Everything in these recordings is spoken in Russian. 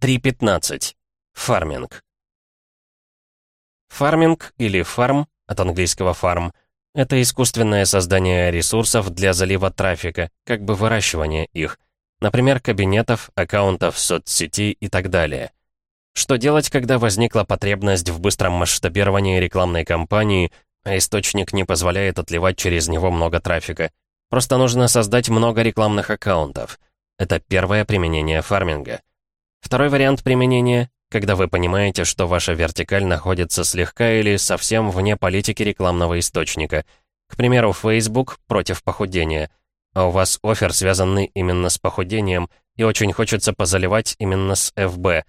3.15. Фарминг. Фарминг или фарм, от английского фарм, это искусственное создание ресурсов для залива трафика, как бы выращивание их, например, кабинетов, аккаунтов соцсети и так далее. Что делать, когда возникла потребность в быстром масштабировании рекламной кампании, а источник не позволяет отливать через него много трафика? Просто нужно создать много рекламных аккаунтов. Это первое применение фарминга. Второй вариант применения — когда вы понимаете, что ваша вертикаль находится слегка или совсем вне политики рекламного источника. К примеру, Facebook против похудения, а у вас офер, связанный именно с похудением, и очень хочется позаливать именно с FB.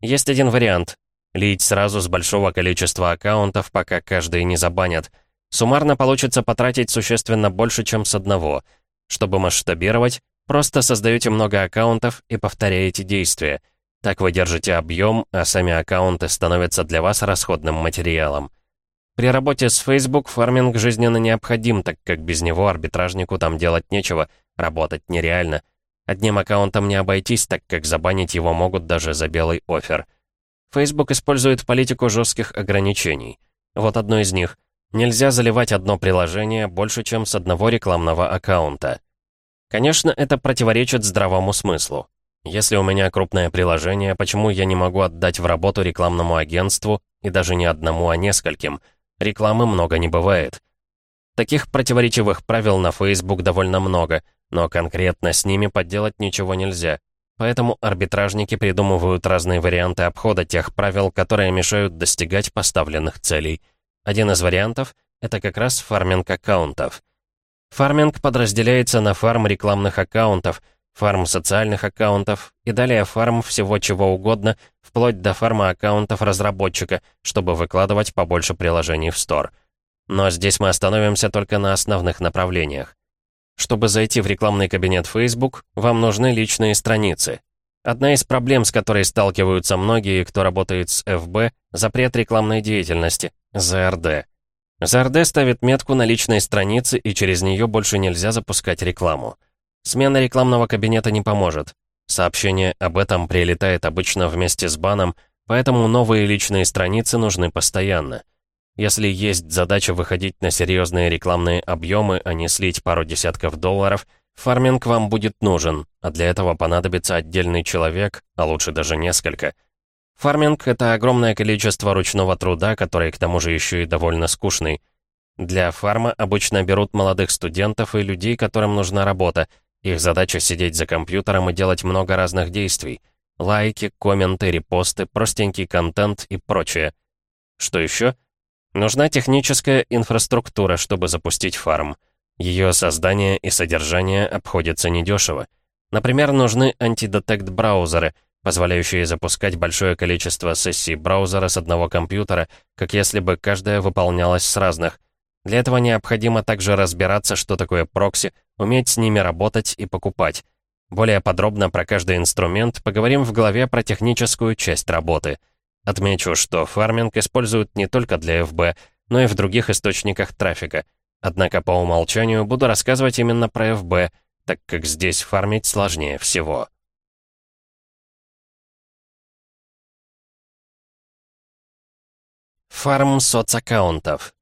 Есть один вариант — лить сразу с большого количества аккаунтов, пока каждый не забанят. Суммарно получится потратить существенно больше, чем с одного. Чтобы масштабировать, Просто создаете много аккаунтов и повторяете действия. Так вы держите объем, а сами аккаунты становятся для вас расходным материалом. При работе с Facebook фарминг жизненно необходим, так как без него арбитражнику там делать нечего, работать нереально. Одним аккаунтом не обойтись, так как забанить его могут даже за белый офер. Facebook использует политику жестких ограничений. Вот одно из них. Нельзя заливать одно приложение больше, чем с одного рекламного аккаунта. Конечно, это противоречит здравому смыслу. Если у меня крупное приложение, почему я не могу отдать в работу рекламному агентству, и даже не одному, а нескольким? Рекламы много не бывает. Таких противоречивых правил на Facebook довольно много, но конкретно с ними подделать ничего нельзя. Поэтому арбитражники придумывают разные варианты обхода тех правил, которые мешают достигать поставленных целей. Один из вариантов — это как раз фарминг аккаунтов. Фарминг подразделяется на фарм рекламных аккаунтов, фарм социальных аккаунтов и далее фарм всего чего угодно, вплоть до фарма аккаунтов разработчика, чтобы выкладывать побольше приложений в стор. Но здесь мы остановимся только на основных направлениях. Чтобы зайти в рекламный кабинет Facebook, вам нужны личные страницы. Одна из проблем, с которой сталкиваются многие, кто работает с FB, запрет рекламной деятельности, ЗРД. ЗРД ставит метку на личной странице, и через нее больше нельзя запускать рекламу. Смена рекламного кабинета не поможет. Сообщение об этом прилетает обычно вместе с баном, поэтому новые личные страницы нужны постоянно. Если есть задача выходить на серьезные рекламные объемы, а не слить пару десятков долларов, фарминг вам будет нужен, а для этого понадобится отдельный человек, а лучше даже несколько – Фарминг — это огромное количество ручного труда, который к тому же еще и довольно скучный. Для фарма обычно берут молодых студентов и людей, которым нужна работа. Их задача сидеть за компьютером и делать много разных действий. Лайки, комменты, репосты, простенький контент и прочее. Что еще? Нужна техническая инфраструктура, чтобы запустить фарм. Ее создание и содержание обходятся недешево. Например, нужны антидетект-браузеры — позволяющие запускать большое количество сессий браузера с одного компьютера, как если бы каждая выполнялась с разных. Для этого необходимо также разбираться, что такое прокси, уметь с ними работать и покупать. Более подробно про каждый инструмент поговорим в главе про техническую часть работы. Отмечу, что фарминг используют не только для FB, но и в других источниках трафика. Однако по умолчанию буду рассказывать именно про FB, так как здесь фармить сложнее всего. Фарм соцаккаунтов.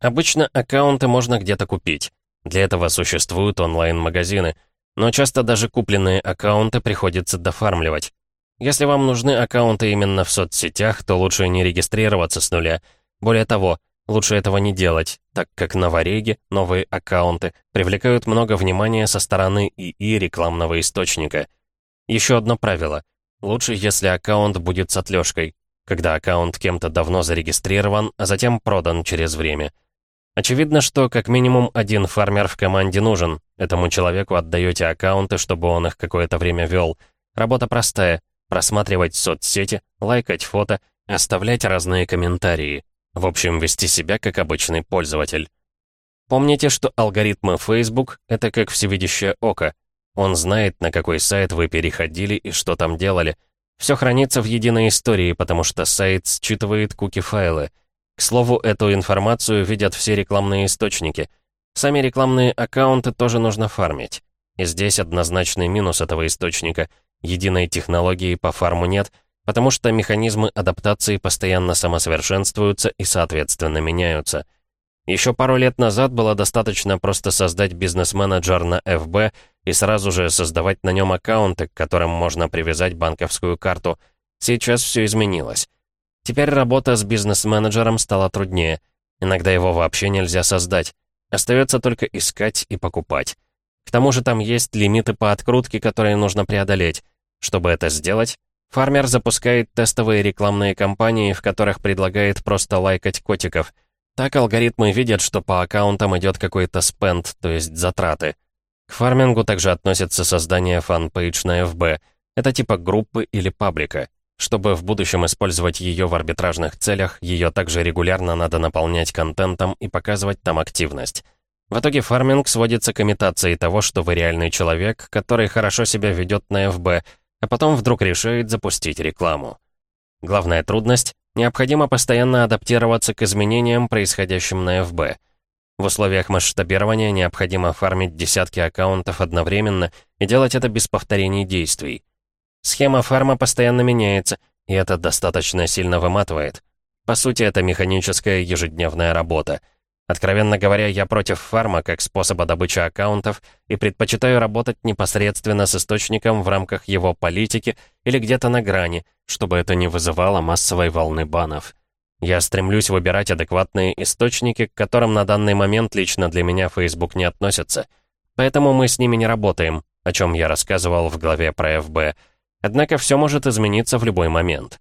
Обычно аккаунты можно где-то купить. Для этого существуют онлайн-магазины. Но часто даже купленные аккаунты приходится дофармливать. Если вам нужны аккаунты именно в соцсетях, то лучше не регистрироваться с нуля. Более того, лучше этого не делать, так как на Вареге новые аккаунты привлекают много внимания со стороны ИИ рекламного источника. Еще одно правило. Лучше, если аккаунт будет с отлежкой когда аккаунт кем-то давно зарегистрирован, а затем продан через время. Очевидно, что как минимум один фармер в команде нужен. Этому человеку отдаете аккаунты, чтобы он их какое-то время вел. Работа простая. Просматривать соцсети, лайкать фото, оставлять разные комментарии. В общем, вести себя как обычный пользователь. Помните, что алгоритмы Facebook — это как всевидящее око. Он знает, на какой сайт вы переходили и что там делали — все хранится в единой истории, потому что сайт считывает куки-файлы. К слову, эту информацию видят все рекламные источники. Сами рекламные аккаунты тоже нужно фармить. И здесь однозначный минус этого источника. единой технологии по фарму нет, потому что механизмы адаптации постоянно самосовершенствуются и, соответственно, меняются. Еще пару лет назад было достаточно просто создать бизнес-менеджер на FB и сразу же создавать на нем аккаунты, к которым можно привязать банковскую карту. Сейчас все изменилось. Теперь работа с бизнес-менеджером стала труднее. Иногда его вообще нельзя создать. Остается только искать и покупать. К тому же там есть лимиты по открутке, которые нужно преодолеть. Чтобы это сделать, фармер запускает тестовые рекламные кампании, в которых предлагает просто лайкать котиков. Так алгоритмы видят, что по аккаунтам идет какой-то spend, то есть затраты. К фармингу также относится создание fan page на FB. Это типа группы или паблика. Чтобы в будущем использовать ее в арбитражных целях, ее также регулярно надо наполнять контентом и показывать там активность. В итоге фарминг сводится к имитации того, что вы реальный человек, который хорошо себя ведет на FB, а потом вдруг решает запустить рекламу. Главная трудность — необходимо постоянно адаптироваться к изменениям, происходящим на FB. В условиях масштабирования необходимо фармить десятки аккаунтов одновременно и делать это без повторений действий. Схема фарма постоянно меняется, и это достаточно сильно выматывает. По сути, это механическая ежедневная работа. Откровенно говоря, я против фарма как способа добычи аккаунтов и предпочитаю работать непосредственно с источником в рамках его политики или где-то на грани, чтобы это не вызывало массовой волны банов. Я стремлюсь выбирать адекватные источники, к которым на данный момент лично для меня Facebook не относится. Поэтому мы с ними не работаем, о чем я рассказывал в главе про ФБ. Однако все может измениться в любой момент.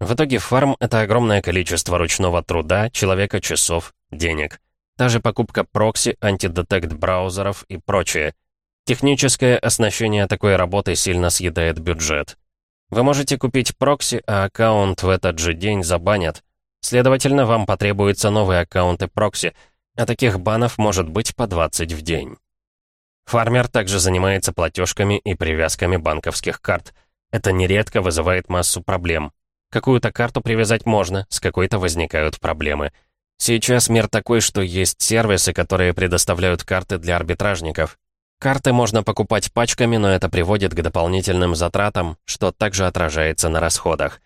В итоге фарм — это огромное количество ручного труда, человека-часов, денег. Та же покупка прокси, антидетект браузеров и прочее. Техническое оснащение такой работы сильно съедает бюджет. Вы можете купить прокси, а аккаунт в этот же день забанят. Следовательно, вам потребуются новые аккаунты прокси, а таких банов может быть по 20 в день. Фармер также занимается платежками и привязками банковских карт — это нередко вызывает массу проблем. Какую-то карту привязать можно, с какой-то возникают проблемы. Сейчас мир такой, что есть сервисы, которые предоставляют карты для арбитражников. Карты можно покупать пачками, но это приводит к дополнительным затратам, что также отражается на расходах.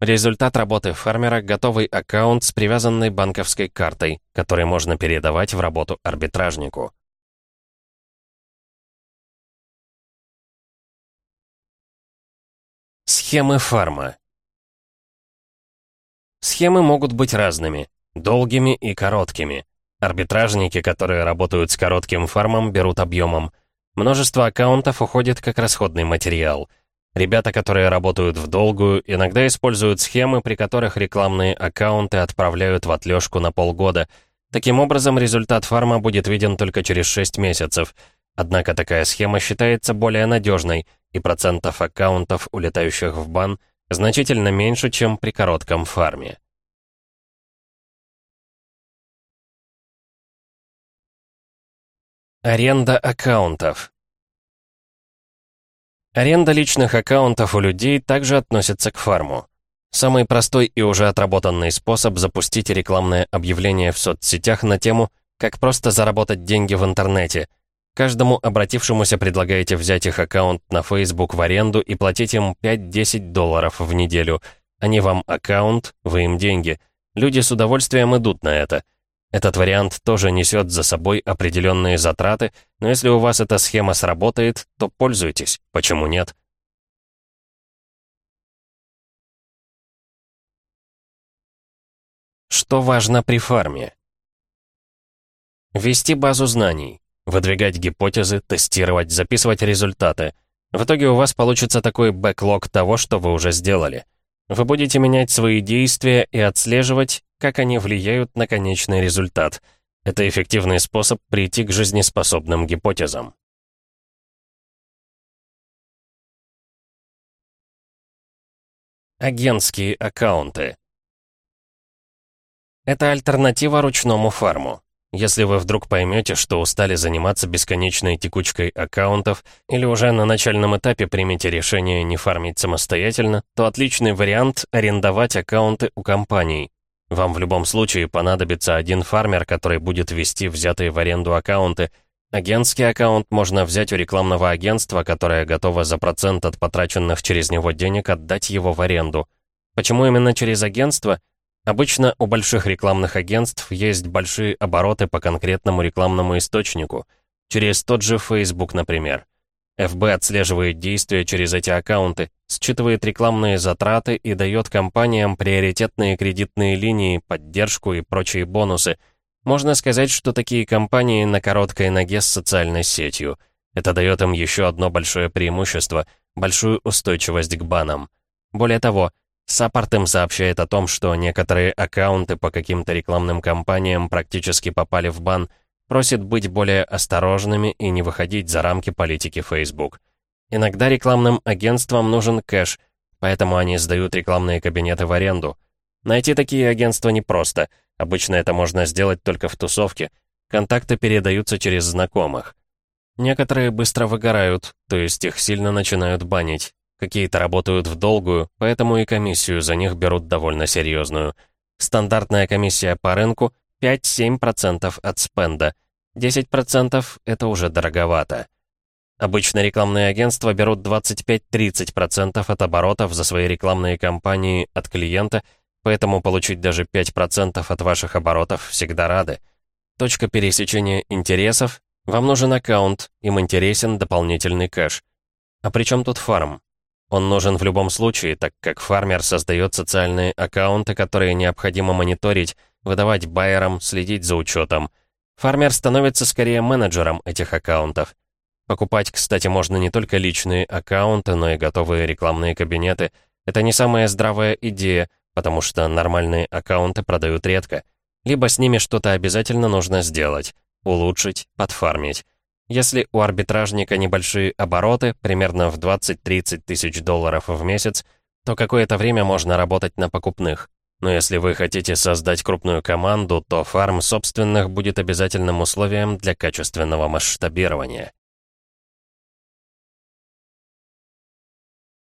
Результат работы фармера — готовый аккаунт с привязанной банковской картой, который можно передавать в работу арбитражнику. Схемы фарма. Схемы могут быть разными, долгими и короткими. Арбитражники, которые работают с коротким фармом, берут объемом. Множество аккаунтов уходит как расходный материал. Ребята, которые работают в долгую, иногда используют схемы, при которых рекламные аккаунты отправляют в отлежку на полгода. Таким образом, результат фарма будет виден только через 6 месяцев. Однако такая схема считается более надежной — и процентов аккаунтов, улетающих в бан, значительно меньше, чем при коротком фарме. Аренда аккаунтов. Аренда личных аккаунтов у людей также относится к фарму. Самый простой и уже отработанный способ запустить рекламное объявление в соцсетях на тему «Как просто заработать деньги в интернете», Каждому обратившемуся предлагаете взять их аккаунт на Facebook в аренду и платить им 5-10 долларов в неделю. Они вам аккаунт, вы им деньги. Люди с удовольствием идут на это. Этот вариант тоже несет за собой определенные затраты, но если у вас эта схема сработает, то пользуйтесь. Почему нет? Что важно при фарме? Вести базу знаний. Выдвигать гипотезы, тестировать, записывать результаты. В итоге у вас получится такой бэклог того, что вы уже сделали. Вы будете менять свои действия и отслеживать, как они влияют на конечный результат. Это эффективный способ прийти к жизнеспособным гипотезам. Агентские аккаунты. Это альтернатива ручному фарму. Если вы вдруг поймете, что устали заниматься бесконечной текучкой аккаунтов или уже на начальном этапе примете решение не фармить самостоятельно, то отличный вариант — арендовать аккаунты у компаний. Вам в любом случае понадобится один фармер, который будет вести взятые в аренду аккаунты. Агентский аккаунт можно взять у рекламного агентства, которое готово за процент от потраченных через него денег отдать его в аренду. Почему именно через агентство? Обычно у больших рекламных агентств есть большие обороты по конкретному рекламному источнику. Через тот же Facebook, например. ФБ отслеживает действия через эти аккаунты, считывает рекламные затраты и дает компаниям приоритетные кредитные линии, поддержку и прочие бонусы – можно сказать, что такие компании на короткой ноге с социальной сетью. Это дает им еще одно большое преимущество — большую устойчивость к банам. Более того, Саппорт им сообщает о том, что некоторые аккаунты по каким-то рекламным кампаниям практически попали в бан, просит быть более осторожными и не выходить за рамки политики Facebook. Иногда рекламным агентствам нужен кэш, поэтому они сдают рекламные кабинеты в аренду. Найти такие агентства непросто — Обычно это можно сделать только в тусовке. Контакты передаются через знакомых. Некоторые быстро выгорают, то есть их сильно начинают банить. Какие-то работают в долгую, поэтому и комиссию за них берут довольно серьезную. Стандартная комиссия по рынку 5-7% от спенда. 10% это уже дороговато. Обычно рекламные агентства берут 25-30% от оборотов за свои рекламные кампании от клиента – Поэтому получить даже 5% от ваших оборотов всегда рады. Точка пересечения интересов. Вам нужен аккаунт, им интересен дополнительный кэш. А при чем тут фарм? Он нужен в любом случае, так как фармер создает социальные аккаунты, которые необходимо мониторить, выдавать байерам, следить за учетом. Фармер становится скорее менеджером этих аккаунтов. Покупать, кстати, можно не только личные аккаунты, но и готовые рекламные кабинеты. Это не самая здравая идея, потому что нормальные аккаунты продают редко. Либо с ними что-то обязательно нужно сделать, улучшить, подфармить. Если у арбитражника небольшие обороты, примерно в 20-30 тысяч долларов в месяц, то какое-то время можно работать на покупных. Но если вы хотите создать крупную команду, то фарм собственных будет обязательным условием для качественного масштабирования.